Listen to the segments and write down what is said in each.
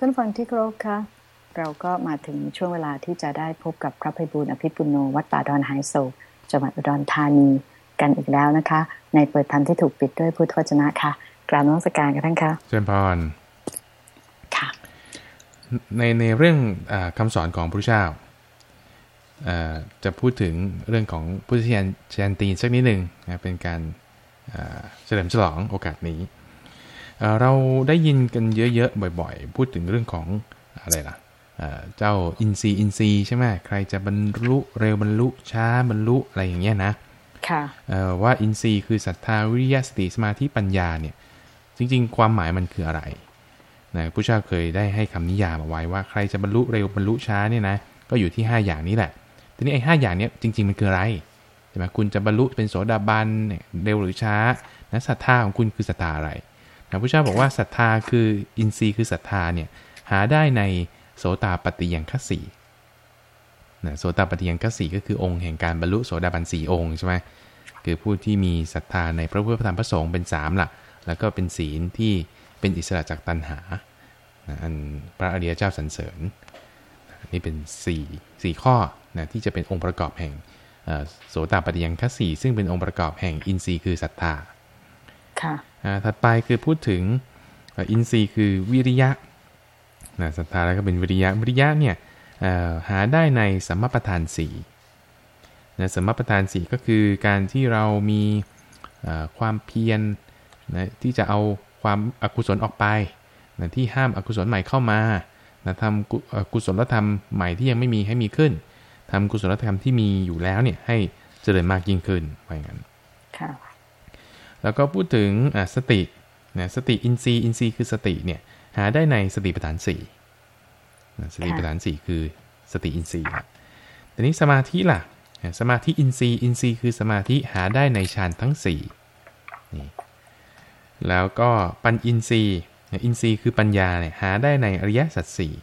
ท่านฟังที่เคารพคะเราก็มาถึงช่วงเวลาที่จะได้พบกับพระภัยบูลอภิปุโนวัดป่าดอนไฮโซจังหวัดอุดรธานีกันอีกแล้วนะคะ ในเปิดธรรมที่ถูกปิดด้วยพุทธวจนะค่ะกราบน้องสการกันทั้งค่ะเจริญพรค่ะในในเรื่องอคำสอนของพระเจ้าอ่าจะพูดถึงเรื่องของพุทธเทียนเชนตีนสักนิดหนึ่งนะเป็นการอ่าเฉลิมฉลองโอกาสนี้ เอ่อเราได้ยินกันเยอะๆบ่อยๆ พูดถึงเรื่องของอะไรล่ะเอ่อเจ้าอินทรีย์อินทรีย์ใช่ไหมใครจะบรรลุเร็วบรรลุช้าบรรลุอะไรอย่างเงี้ยนะค่ะเอ่อว่าอินทรีย์คือศรัทธาวิริยะสติสมาธิปัญญาเนี่ย จริงๆ ความหมายมันคืออะไรนะผู้เจ้าเคยได้ให้คำนิยามเอาไว้ว่าใครจะบรรลุเร็วบรรลุช้าเนี่ยนะก็อยู่ที่ 5 อย่างนี้แหละทีนี้ไอ้หอย่างเนี้ยจริง ๆ มันคืออะไรใช่ไหมคุณจะบรรลุเป็นโสดาบันเนี่ยเร็วหรือช้านะศรัทธาของคุณคือศรัทธาอะไร นะผู้เจ้าบอกว่าศรัทธาคืออินทรีย์คือศรัทธาเนี่ยหาได้ในโสตาปฏิยังคสีนะโสตาปฏิยังคสีก็คือองค์แห่งการบรรลุโสดาบันสี่องค์ใช่ไหมคือผู้ที่มีศรัทธาในพระพุทธธรรมพระสงฆ์เป็นสามล่ะแล้วก็เป็นศีลที่เป็นอิสระจากตัณหานะอันพระอริยเจ้าสรรเสริญนะนี่เป็น4 4ข้อนะที่จะเป็นองค์ประกอบแห่งโสตปฏิยังคสีซึ่งเป็นองค์ประกอบแห่งอินทรีย์คือศรัทธาค่ะ ถัดไปคือพูดถึงอินทรีย์คือวิริยะนะศรัทธาแล้วก็เป็นวิริยะ วิริยะเนี่ยหาได้ในสัมมาประธานสี่นะสัมมาประธานสี่ก็คือการที่เรามีความเพียรนะที่จะเอาความอกุศลออกไปนะที่ห้ามอกุศลใหม่เข้ามานะทำกุเอ่อกุศลธรรมใหม่ที่ยังไม่มีให้มีขึ้นทำกุศลธรรมที่มีอยู่แล้วเนี่ยให้เจริญมากยิ่งขึ้นว่าอย่างนั้นค่ะ แล้วก็พูดถึงอะสตินะสติอินทรีย์อินทรีย์คือสติเนี่ยหาได้ในสติปัฏฐานสี่นะสติปัฏฐานสี่คือสติอินทรีย์ละทีนี้สมาธิล่ะอะ สมาธิอินทรีย์อินทรีย์คือสมาธิหาได้ในฌานทั้งสี่นี่แล้วก็ปัญญินทรีย์นะอินทรีย์คือปัญญาเนี่ยหาได้ในอริยสัจสี่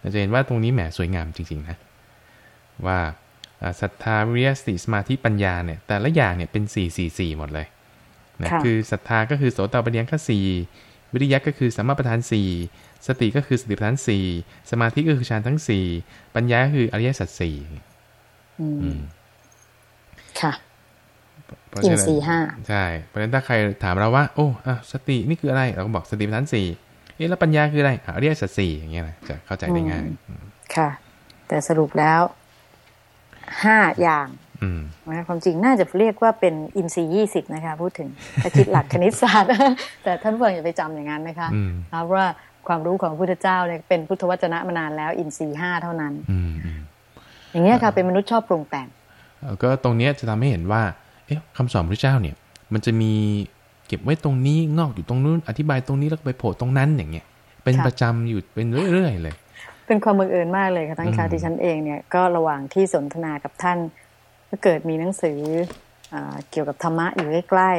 เราจะเห็นว่าตรงนี้แหมสวยงามจริงๆนะว่าอะศรัทธาวิริยะสติสมาธิปัญญาเนี่ยแต่ละอย่างเนี่ยเป็น 4 4 4 หมดเลย นะค่ะคือศรัทธาก็คือโสตปัญญาคสี่วิริยะก็คือสัมมาประธานสี่สติก็คือสติปัฏฐานสี่สมาธิก็คือฌานทั้งสี่ปัญญาก็คืออริยสัจสี่อืมอืมค่ะเพราะอินฉะนั้นทรีย์ห้าใช่เพราะฉะนั้นถ้าใครถามเราว่า โอ้อะสตินี่คืออะไร เราก็บอกสติปัฏฐานสี่เอ๊ะแล้วปัญญาคืออะไรอะอริยสัจสี่อย่างเงี้ยนะจะเข้าใจได้ง่าย ค่ะ แต่สรุปแล้วห้าอย่างอืม นะคะความจริงน่าจะเรียกว่าเป็นอินทรีย์ยี่สิบนะคะพูดถึงถ้าคิดหลักคณิตศาสตร์ แต่ท่านผู้ฟังอย่าไปจำอย่างนั้นนะคะอืมเพราะว่าความรู้ของพระพุทธเจ้าเนี่ยเป็นพุทธวจนะมานานแล้วอินทรีย์ห้าเท่านั้นอืมอืมอย่างเงี้ยค่ะเป็นมนุษย์ชอบปรุงแต่งแล้วก็ตรงเนี้ยจะทำให้เห็นว่า เอ๊ะคำสอนพระเจ้าเนี่ย มันจะมีเก็บไว้ตรงนี้งอกอยู่ตรงนู้นอธิบายตรงนี้แล้วก็ไปโผล่ตรงนั้นอย่างเงี้ยเป็นค่ะประจำอยู่เป็นเรื่อยๆเลย เป็นความบังเอิญมากเลยค่ะท่านคะอืมดิฉันเองเนี่ยก็ระหว่างที่สนทนากับท่าน ก็เกิดมีหนังสืออาเกี่ยวกับธรรมะอยู่ใกล้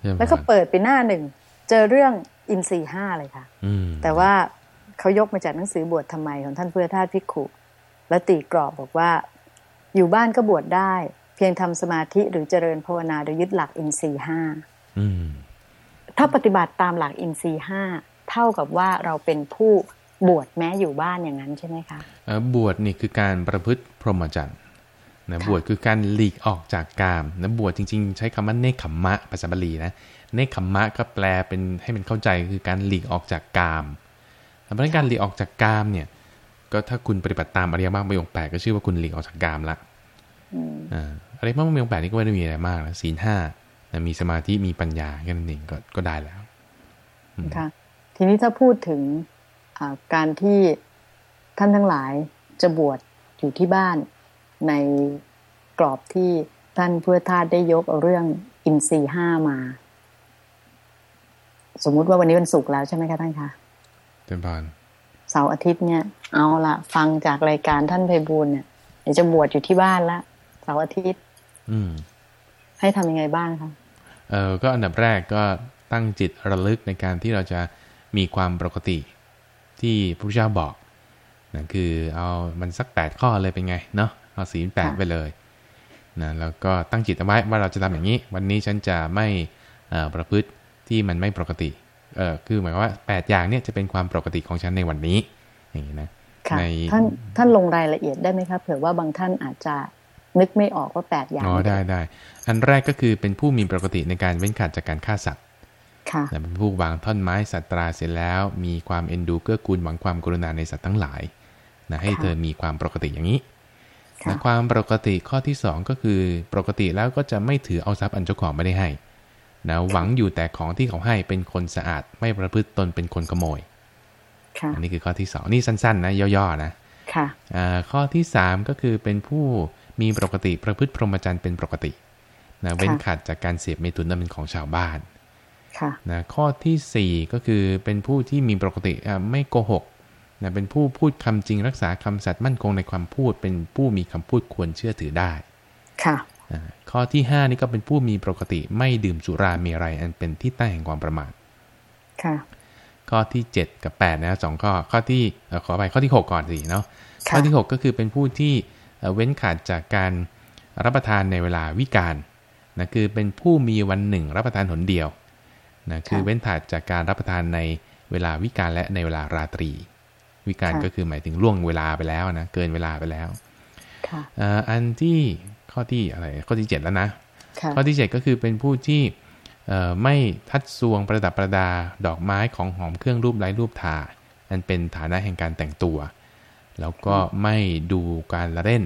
ใช่ไหมๆแล้วก็เปิดไปหน้าหนึ่ง เจอเรื่องอินทรีย์ห้าเลยค่ะอืมแต่ว่าเขายกมาจากหนังสือบวชทำไมของท่านเพื่อทาสพิกขุและตีกรอบบอกว่า อยู่บ้านก็บวชได้ เพียงทำสมาธิหรือเจริญภาวนาโดยยึดหลักอินทรีย์ห้าอืมถ้าปฏิบัติตามหลักอินทรีย์ห้าเท่ากับว่าเราเป็นผู้บวชแม้อยู่บ้านอย่างนั้นใช่ไหมคะเอ่อบวชนี่คือการประพฤติพรหมจรรย์ นะค่ะบวชคือการหลีกออกจากกามนะบวชจริง ๆ ใช้คำว่าเนคขมมะภาษาบาลีนะเนคขมมะก็แปลเป็นให้มันเข้าใจคือการหลีกออกจากกามเพราะฉะนั้นการหลีกออกจากกามเนี่ยก็ถ้าคุณปฏิบัติตามอริยมรรคประโยคแปดก็ชื่อว่าคุณหลีกออกจากกามละอืมอ่าอริยมรรคประโยคแปดนี่ก็ไม่ได้มีอะไรมากนะศีลห้านะมีสมาธิมีปัญญาแค่นั้นเองก็ก็ได้แล้วค่ะทีนี้ถ้าพูดถึงอ่าการที่ท่านทั้งหลายจะบวชอยู่ที่บ้านใน กรอบที่ท่านเพื่อทาสได้ยกเอาเรื่องอินทรีย์ห้ามา สมมุติว่าวันนี้วันศุกร์แล้วใช่ไหมคะท่านคะเจริญพรเสาร์อาทิตย์เนี่ย เอาละฟังจากรายการท่านไพบูลย์เนี่ยเดี๋ยวจะบวชอยู่ที่บ้านละเสาร์อาทิตย์ อืม ให้ทำยังไงบ้างคะเออก็อันดับแรกก็ตั้งจิตระลึกในการที่เราจะมีความปกติ ที่พระพุทธเจ้าบอกนะคือเอามันสักแปดข้อเลยเป็นไงเนาะเอาศีลแปดไปเลย นะแล้วก็ตั้งจิตเอาไว้ว่าเราจะทำอย่างนี้ วันนี้ฉันจะไม่เอ่อประพฤติที่มันไม่ปกติเออคือหมายความว่าแปดอย่างเนี่ยจะเป็นความปกติของฉันในวันนี้อย่างนี้นะค่ะในท่านท่านลงรายละเอียดได้ไหมคะเผื่อว่าบางท่านอาจจะนึกไม่ออกว่าแปดอย่างอ๋อได้ได้อันแรกก็คือเป็นผู้มีปกติในการเว้นขาดจากการฆ่าสัตว์ค่ะนะเป็นผู้วางท่อนไม้สัตว์ตราเสร็จแล้ว มีความเอ็นดูเกื้อกูลหวังความกรุณาในสัตว์ทั้งหลายนะให้ค่ะเธอมีความปกติอย่างนี้ ค่ะนะความปกติข้อที่สองก็คือปกติแล้วก็จะไม่ถือเอาทรัพย์อันเจ้าของไม่ได้ให้นะหวังอยู่แต่ของที่เขาให้เป็นคนสะอาด ไม่ประพฤติตนเป็นคนขโมยค่ะอันนี้คือข้อที่สองนี่สั้น ๆ นะ ย่อๆนะค่ะอ่าข้อที่สามก็คือเป็นผู้มีปกติประพฤติพรหมจรรย์เป็นปกตินะเว้นขาดจากการเสพเมตุนนั้นเป็นของชาวบ้านค่ะนะข้อที่สี่ก็คือเป็นผู้ที่มีปกติอ่าไม่โกหก นะเป็นผู้พูดคำจริงรักษาคำสัตย์มั่นคงในความพูด เป็นผู้มีคำพูดควรเชื่อถือได้ ค่ะอ่าข้อที่ห้านี่ก็เป็นผู้มีปกติไม่ดื่มสุราเมรัยอันเป็นที่ตั้งแห่งความประมาทค่ะ ข้อที่7กับ8นะสองข้อข้อที่เอ่อขอไปข้อที่6ก่อนสิเนาะค่ะข้อที่6ก็คือเป็นผู้ที่เอ่อเว้นขาดจากการรับประทานในเวลาวิกาลนะคือเป็นผู้มีวันหนึ่งรับประทานหนเดียวนะคือเว้นขาดจากการรับประทานในเวลาวิกาลและในเวลาราตรี วิกาลก็คือหมายถึงล่วงเวลาไปแล้วนะเกินเวลาไปแล้วค่ะเอ่ออันที่ข้อที่อะไรข้อที่ 7 แล้วนะค่ะข้อที่ 7 ก็คือเป็นผู้ที่เอ่อไม่ทัดสวงประดับประดาดอกไม้ของหอมเครื่องรูปไร้รูปทาอันเป็นฐานะแห่งการแต่งตัว แล้วก็ไม่ดูการละเล่น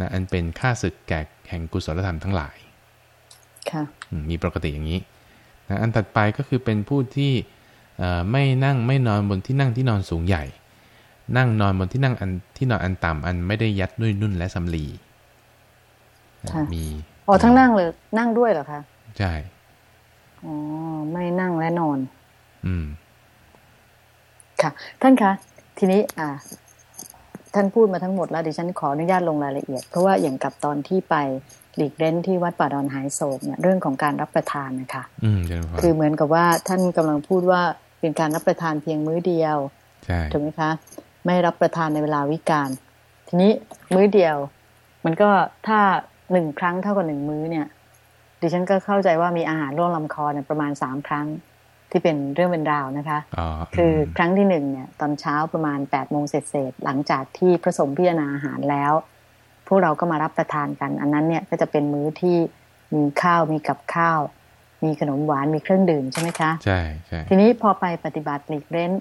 นะอันเป็นค่าศึกแก่แห่งกุศลธรรมทั้งหลายค่ะอืมมีปกติอย่างนี้นะอันถัดไปก็คือเป็นผู้ที่เอ่อไม่นั่งไม่นอนบนที่นั่งที่นอนสูงใหญ่ นั่งนอนบนที่นั่งอันที่นอนอันต่ำอันไม่ได้ยัดด้วยนุ่นและสำลีนะค่ะมีอ๋อทั้งนั่งเลย นั่งด้วยเหรอคะใช่อ๋อไม่นั่งและนอน อืม ค่ะ ท่านคะทีนี้ อ่า ท่านพูดมาทั้งหมดแล้วดิฉันขออนุญาตลงรายละเอียด เพราะว่าอย่างกับตอนที่ไปหลีกเล่นที่วัดป่าดอนหายโศกเนี่ยเรื่องของการรับประทานนะคะอืมเจริญพรคือเหมือนกับว่าท่านกำลังพูดว่าเป็นการรับประทานเพียงมื้อเดียวใช่ถูกไหมคะ ไม่รับประทานในเวลาวิกาลทีนี้มื้อเดียว มันก็ถ้าหนึ่งครั้งเท่ากับหนึ่งมื้อเนี่ย ดิฉันก็เข้าใจว่ามีอาหารร่วงลำคอเนี่ยประมาณสามครั้งที่เป็นเรื่องเป็นราวนะคะอ๋อคืออมครั้งที่หนึ่งเนี่ย ตอนเช้าประมาณ8ปดโมงเสร็จๆหลังจากที่พระสงฆ์พิจารณาอาหารแล้ว พวกเราก็มารับประทานกัน อันนั้นเนี่ยก็จะเป็นมื้อที่มีข้าวมีกับข้าว มีขนมหวานมีเครื่องดื่มใช่ไหมคะ ใช่ใช่ทีนี้พอไปปฏิบัติหลีกเล่น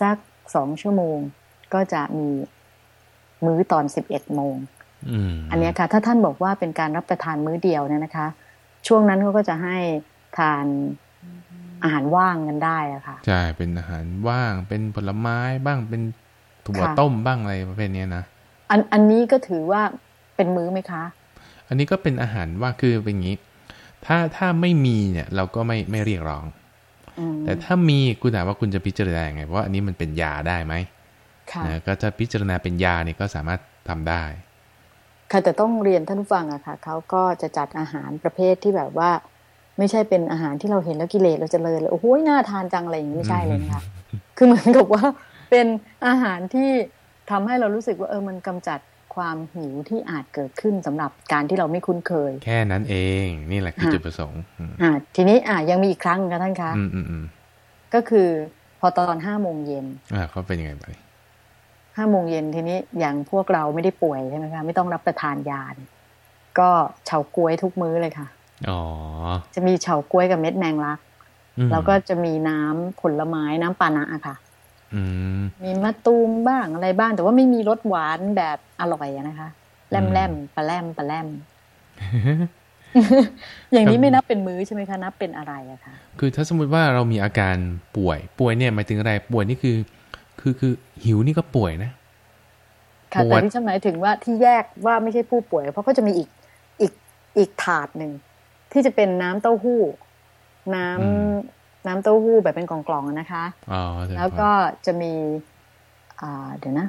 สัก สองชั่วโมง ก็จะมีมื้อตอนสิบเอ็ดโมงอืมอันเนี้ยค่ะ ถ้าท่านบอกว่าเป็นการรับประทานมื้อเดียวเนี่ยนะคะ ช่วงนั้นเขาก็จะให้ทานอาหารว่างกันได้อะค่ะ ใช่ เป็นอาหารว่าง เป็นผลไม้บ้าง เป็นถั่วค่ะต้มบ้างอะไรประเภทเนี้ยนะ อันอันนี้ก็ถือว่าเป็นมื้อไหมคะ อันนี้ก็เป็นอาหารว่างคือเป็นอย่างนี้ ถ้าถ้าไม่มีเนี่ย เราก็ไม่ไม่เรียกร้องอืม แต่ถ้ามีคุณถามว่าคุณจะพิจารณายังไงเพราะว่าอันนี้มันเป็นยาได้ไหมค่ะนะก็จะพิจารณาเป็นยาเนี่ยก็สามารถทำได้ค่ะแต่ต้องเรียนท่านผู้ฟังอะค่ะเขาก็จะจัดอาหารประเภทที่แบบว่า ไม่ใช่เป็นอาหารที่เราเห็นแล้วกิเลสเราจะเลยเลยโอ้โหน่าทานจังอะไรอย่างนี้ไม่ใช่เลยนะคะคือเหมือนกับว่าเป็นอาหารที่ทำให้เรารู้สึกว่าเออมันกำจัด ความหิวที่อาจเกิดขึ้นสำหรับการที่เราไม่คุ้นเคย แค่นั้นเองนี่แหละคือค่ะจุดประสงค์อืมอ่า ทีนี้อ่ายังมีอีกครั้งค่ะท่านคะอืมอืมอืมก็คือพอตอนห้าโมงเย็นอ่าเขาเป็นยังไงไปห้าโมงเย็นทีนี้อย่างพวกเราไม่ได้ป่วยใช่ไหมคะไม่ต้องรับประทานยาเนี่ยก็เฉาก๊วยทุกมื้อเลยค่ะอ๋อจะมีเฉาก๊วยกับเม็ดแมงลักอืมแล้วก็จะมีน้ำผลไม้น้ำปานะอะค่ะอื มมีมะตูมบ้างอะไรบ้าง แต่ว่าไม่มีรสหวานแบบอร่อยอะนะคะแลมแลมปลาแลมปลาแลมอย่างนี้ไม่นับเป็นมื้อใช่ไหมคะนับเป็นอะไรอะคะคือถ้าสมมุติว่าเรามีอาการป่วย ป่วยเนี่ยหมายถึงอะไรป่วยนี่คือ คือคือหิวนี่ก็ป่วยนะค่ะปวดแต่ที่ฉันหมายถึงว่าที่แยกว่าไม่ใช่ผู้ป่วย เพราะก็จะมีอีกอีกอีกถาดหนึ่งที่จะเป็นน้ำเต้าหู้ น้ำ น้ำเต้าหู้แบบเป็นกล่องๆอะนะคะอ๋อเจริญพรแล้วก็จะมีอ่าเดี๋ยวนะ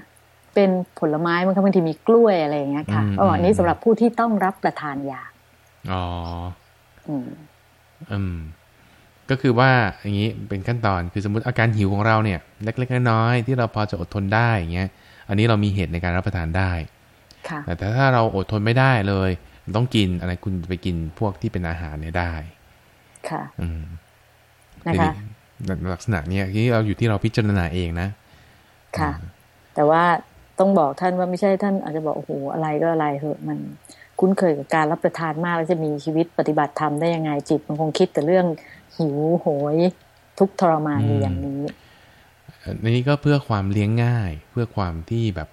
เป็นผลไม้บางครั้งบางทีมีกล้วยอะไรอย่างเงี้ยค่ะอ๋ออันนี้สำหรับผู้ที่ต้องรับประทานยาอ๋ออืมอืมก็คือว่าอย่างนี้เป็นขั้นตอนคือสมมติอาการหิวของเราเนี่ย เล็กๆน้อยๆที่เราพอจะอดทนได้อย่างเงี้ย อันนี้เรามีเหตุในการรับประทานได้ค่ะแต่ถ้าเราอดทนไม่ได้เลย ต้องกินอะไรคุณไปกินพวกที่เป็นอาหารเนี่ยได้ ค่ะ อืม นะคะทีลักษณะเนี้ยที่เราอยู่ที่เราพิจารณาเองนะ ค่ะ แต่ว่าต้องบอกท่านว่าไม่ใช่ท่านอาจจะบอกโอ้โหอะไรก็อะไรเหอะมันคุ้นเคยกับการรับประทานมากแล้วจะมีชีวิตปฏิบัติธรรมได้ยังไงจิต มันคงคิดแต่เรื่องหิวโหย ทุกข์ทรมานอยู่อย่างนี้ในนี้ก็เพื่อความเลี้ยงง่าย เพื่อความที่แบบ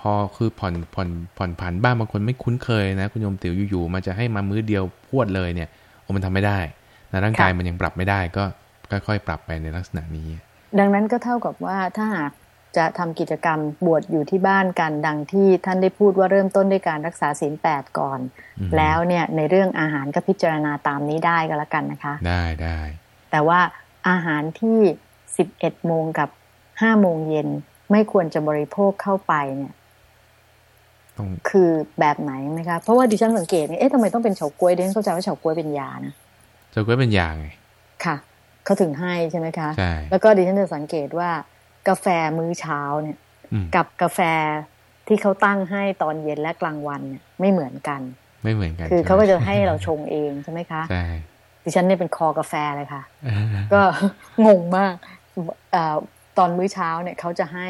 พอคือผ่อนผ่อนผ่อนผันบ้างบางคนไม่คุ้นเคยนะคุณโยมติ๋วอยู่ๆมันจะให้มามื้อเดียวพวดเลยเนี่ยโอ้มันทำไม่ได้นะร่างกายค่ะมันยังปรับไม่ได้ก็ ค่อยๆ ปรับไปในลักษณะนี้ ดังนั้นก็เท่ากับว่าถ้าหากจะทำกิจกรรมบวชอยู่ที่บ้านกันดังที่ท่านได้พูดว่าเริ่มต้นด้วยการรักษาศีลแปดก่อนอืมแล้วเนี่ยในเรื่องอาหารก็พิจารณาตามนี้ได้ก็แล้วกันนะคะ ได้ได้แต่ว่าอาหารที่11โมงกับ5โมงเย็นไม่ควรจะบริโภคเข้าไปเนี่ยต้องคือแบบไหนนะคะ เพราะว่าดิฉันสังเกตเนี่ยเอ๊ะทำไมต้องเป็นเฉาก๊วยดิฉันเข้าใจว่าเฉาก๊วยเป็นยานะจะก็เป็นยาไงค่ะ เขาถึงให้ใช่ไหมคะใช่แล้วก็ดิฉันจะสังเกตว่ากาแฟมื้อเช้าเนี่ยอืมกับกาแฟที่เขาตั้งให้ตอนเย็นและกลางวันเนี่ยไม่เหมือนกัน ไม่เหมือนกัน คือใช่ไมเขาก็จะให้เราชงเองใช่ไหมคะใช่ดิฉันเนี่ยเป็นคอกาแฟเลยค่ะ ก็งงมากเออตอนมื้อเช้าเนี่ยเขาจะให้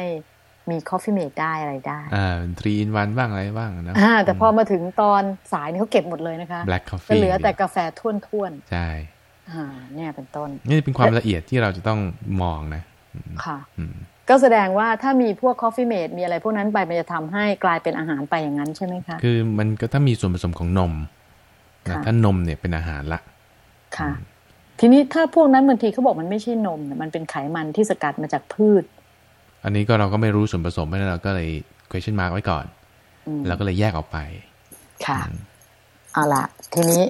มี Coffee-mate ได้อะไรได้ อ่า three in one บ้างอะไรบ้างนะอ่าแต่พอมาถึงตอนสายนี่เขาเก็บหมดเลยนะคะ black coffee เหลือแต่กาแฟล้วนใช่ๆอ่า เนี่ยเป็นต้น นี่เป็นความละเอียดที่เราจะต้องมองนะ ค่ะอืมก็แสดงว่าถ้ามีพวก Coffee-mate มีอะไรพวกนั้นไปมันจะทำให้กลายเป็นอาหารไปอย่างนั้นใช่ไหมคะ คือมันก็ถ้ามีส่วนผสมของนมนะค่ะถ้านมเนี่ยเป็นอาหารละ ค่ะ ทีนี้ถ้าพวกนั้นบางทีเขาบอกมันไม่ใช่นมเนี่ยมันเป็นไขมันที่สกัดมาจากพืช อันนี้ก็เราก็ไม่รู้ส่วนผสมเพราะฉะนั้นเราก็เลย question mark ไว้ก่อนอืมแล้วก็เลยแยกออกไป ค่ะเอาละทีนี้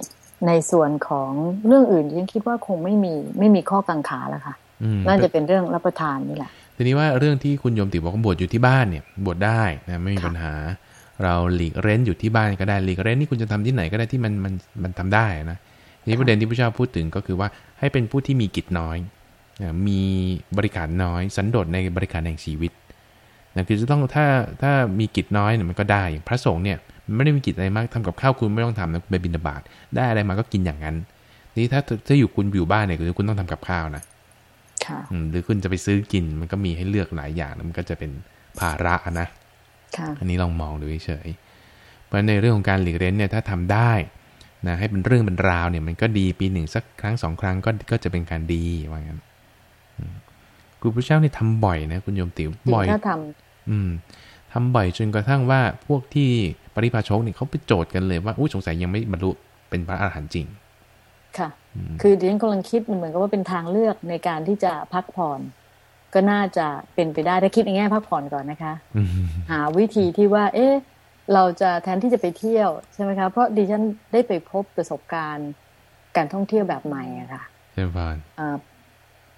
ในส่วนของเรื่องอื่นฉันคิดว่าคงไม่มีไม่มีข้อกังขาแล้วค่ะอืมน่าจะเป็นเรื่องรับประทานนี่แหละทีนี้ว่าเรื่องที่คุณโยมติบอกว่าบวชอยู่ที่บ้านเนี่ยบวชได้นะไม่มีค่ะปัญหา เราหลีกเร้นอยู่ที่บ้านก็ได้หลีกเร้นนี่คุณจะทำที่ไหนก็ได้ที่มันมันมันทำได้นะทีนี้ประเด็นที่พระเจ้าพูดถึงก็คือว่าให้เป็นผู้ที่มีกิจน้อยนะมีบริการน้อย สันโดษในบริการแห่งชีวิตนะคือจะต้องถ้าถ้ามีกิจน้อยเนี่ยมันก็ได้อย่างพระสงฆ์เนี่ยมัน ไม่ได้มีกิจอะไรมากทำกับข้าวคุณไม่ต้องทำนะคุณไปบิณฑบาตได้อะไรมาก็กินอย่างนั้นทีนี่ถ้าถ้าอยู่คุณอยู่บ้านเนี่ยคือคุณต้องทำกับข้าวนะค่ะอืมหรือคุณจะไปซื้อกินมันก็มีให้เลือกหลายอย่างแล้วมันก็จะเป็นภาระนะค่ะอันนี้ลองมองดูเฉยๆเพราะในเรื่องของการหลีกเล่นเนี่ยถ้าทำได้นะให้เป็นเรื่องเป็นราวเนี่ยมันก็ดีปีหนึ่งสักครั้งสองครั้งก็ก็จะเป็นการดีว่างั้นอืมครูพระเจ้านี่ทำบ่อยนะคุณโยมติ๋วบ่อยถ้าทำอืมทำบ่อยจนกระทั่งว่าพวกที่ ปริพาชกเนี่ยเขาไปโจทย์กันเลยว่าอุ้ยสงสัยยังไม่บรรลุเป็นพระอรหันต์จริง ค่ะ คือดิฉันกำลังคิดมันเหมือนกับว่าเป็นทางเลือกในการที่จะพักผ่อน ก็น่าจะเป็นไปได้ถ้าคิดในแง่พักผ่อนก่อนนะคะอืมหาวิธีที่ว่า เอ๊ะเราจะแทนที่จะไปเที่ยวใช่ไหมคะเพราะดิฉันได้ไปพบประสบการณ์การท่องเที่ยวแบบใหม่อะค่ะเจริญพรเอ่อ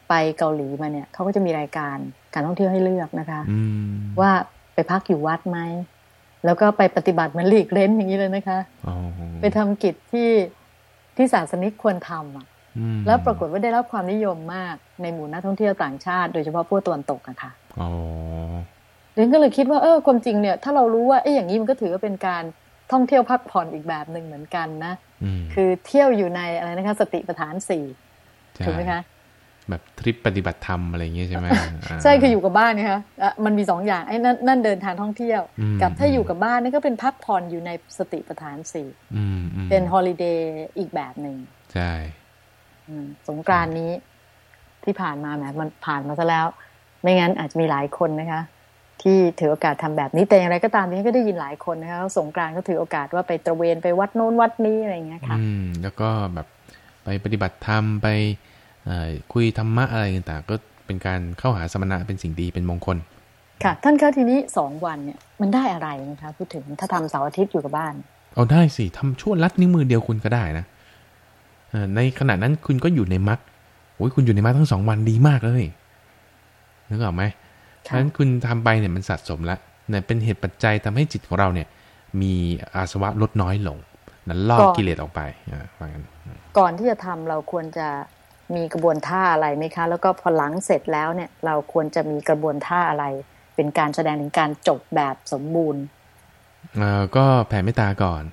ไปเกาหลีมาเนี่ยเขาก็จะมีรายการการท่องเที่ยวให้เลือกนะคะอืมว่าไปพักอยู่วัดไหม แล้วก็ไปปฏิบัติเหมันหลีกเล้นอย่างนี้เลยนะคะอ๋อไปทำกิจที่ที่ศาสนิกควรทำอะอืมแล้วปรากฏว่าได้รับความนิยมมากในหมู่นักท่องเที่ยวต่างชาติ โดยเฉพาะพวกตะวันตกอะค่ะอ๋อเรนก็เลยคิดว่าเออความจริงเนี่ย ถ้าเรารู้ว่าเอ้อย่างนี้มันก็ถือว่าเป็นการท่องเที่ยวพักผ่อนอีกแบบหนึ่งเหมือนกันนะอืมคือเที่ยวอยู่ในอะไรนะคะ สติปัฏฐานสี่ใช่ถูกไหมคะ แบบทริปปฏิบัติธรรมอะไรอย่างเงี้ยใช่ไหมาใช่คืออยู่กับบ้านเนี่ยค่ะอะมันมีสองอย่างไอ้นั่นนั่นเดินทางท่องเที่ยวอืมกับถ้าอยู่กับบ้านนี่ก็เป็นพักผ่อนอยู่ในสติปัฏฐานสี่อืมอืมเป็นฮอลิเดย์อีกแบบหนึ่งใช่อืมสงกรานต์นี้ที่ผ่านมาแหมมันผ่านมาซะแล้ว ไม่งั้นอาจจะมีหลายคนนะคะ ที่ถือโอกาสทำแบบนี้แต่อย่างไรก็ตามนี้ก็ได้ยินหลายคนนะคะว่าสงกรานต์ก็ถือโอกาสว่าไปตระเวนไปวัดโน้นวัดนี้อะไรอย่างเงี้ยค่ะ อืม แล้วก็แบบไปปฏิบัติธรรมไปเอ่อ คุยธรรมะอะไรต่างๆก็เป็นการเข้าหาสมณะเป็นสิ่งดีเป็นมงคล ค่ะ ท่านคะทีนี้สองวันเนี่ยมันได้อะไรนะคะพูดถึงถ้าทำเสาร์อาทิตย์อยู่กับบ้าน เอาได้สิทำชั่วลัดนิ้วมือเดียวคุณก็ได้นะเอ่อในขณะนั้นคุณก็อยู่ในมรรคโอ้ยคุณอยู่ในมรรคทั้งสองวันดีมากเลยนึกออกไหมเพค่ะราะฉะนั้นคุณทำไปเนี่ยมันสะสมละเนี่ยเป็นเหตุปัจจัยทำให้จิตของเราเนี่ย มีอาสวะลดน้อยลงนั้นลอกกิเลสออกไปอ่าว่างั้นก่อนที่จะทำเราควรจะ มีกระบวนท่าอะไรไหมคะ แล้วก็พอหลังเสร็จแล้วเนี่ย เราควรจะมีกระบวนท่าอะไร เป็นการแสดงถึงการจบแบบสมบูรณ์เอ่อก็แผ่เมตตาก่อน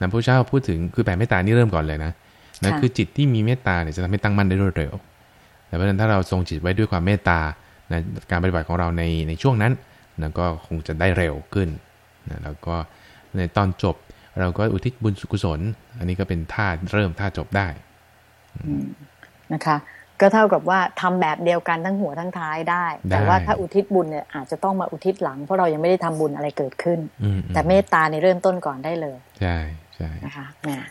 นะพระเจ้าพูดถึงคือแผ่เมตตานี่เริ่มก่อนเลยนะนะค่ะคือจิตที่มีเมตตาเนี่ยจะทำให้ตั้งมั่นได้รวดเร็วแต่เพราะฉะนั้นถ้าเราทรงจิตไว้ด้วยความเมตตานะการปฏิบัติของเราในในช่วงนั้นนะก็คงจะได้เร็วขึ้นนะแล้วก็ในตอนจบเราก็อุทิศบุญกุศล อันนี้ก็เป็นท่าเริ่มท่าจบได้ นะคะ ก็เท่ากับว่าทำแบบเดียวกันทั้งหัวทั้งท้ายได้ แต่ว่าถ้าอุทิศบุญเนี่ยอาจจะต้องมาอุทิศหลัง เพราะเรายังไม่ได้ทำบุญอะไรเกิดขึ้น แต่เมตตาในเริ่มต้นก่อนได้เลย ใช่ใช่นะคะนะ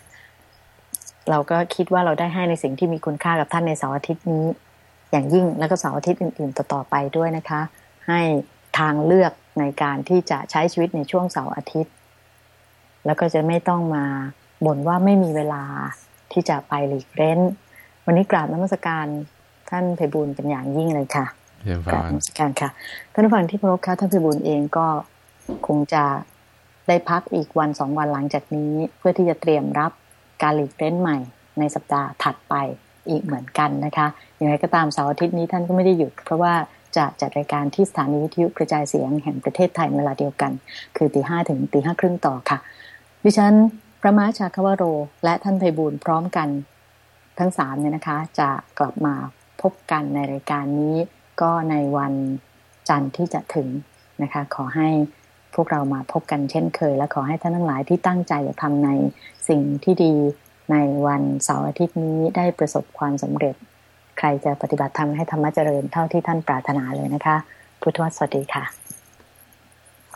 เราก็คิดว่าเราได้ให้ในสิ่งที่มีคุณค่ากับท่านในเสาร์อาทิตย์นี้ อย่างยิ่งแล้วก็เสาร์อาทิตย์อื่น ๆ ต่อ ๆ ไปด้วยนะคะ ให้ทางเลือกในการที่จะใช้ชีวิตในช่วงเสาร์อาทิตย์ แล้วก็จะไม่ต้องมาบ่นว่าไม่มีเวลาที่จะไปหลีกเล่น วันนี้กราบนมัสการท่านเพบุญเป็นอย่างยิ่งเลยค่ะกราบนมัสการค่ะ ท่านผู้ฟังที่เคารพค่ะท่านเพบุญเองก็คงจะได้พักอีกวันสองวันหลังจากนี้ เพื่อที่จะเตรียมรับการหลีกเล่นใหม่ ในสัปดาห์ถัดไปอีกเหมือนกันนะคะอย่างไรก็ตามเสาร์อาทิตย์นี้ท่านก็ไม่ได้หยุด เพราะว่าจะจัดรายการที่สถานีวิทยุกระจายเสียงแห่งประเทศไทยเวลาเดียวกัน คือตีห้าถึงตีห้าครึ่งต่อค่ะ ดิฉันพระมาชาคาวโร และท่านไพบูลพร้อมกัน ทั้งสามเนี่ยนะคะจะกลับมาพบกันในรายการนี้ ก็ในวันจันทร์ที่จะถึงนะคะขอให้พวกเรามาพบกันเช่นเคย และขอให้ท่านทั้งหลายที่ตั้งใจจะทำในสิ่งที่ดีในวันเสาร์อาทิตย์นี้ได้ประสบความสำเร็จ ใครจะปฏิบัติธรรมให้ธรรมะเจริญเท่าที่ท่านปรารถนาเลยนะคะ พุทธวสวัสดีค่ะ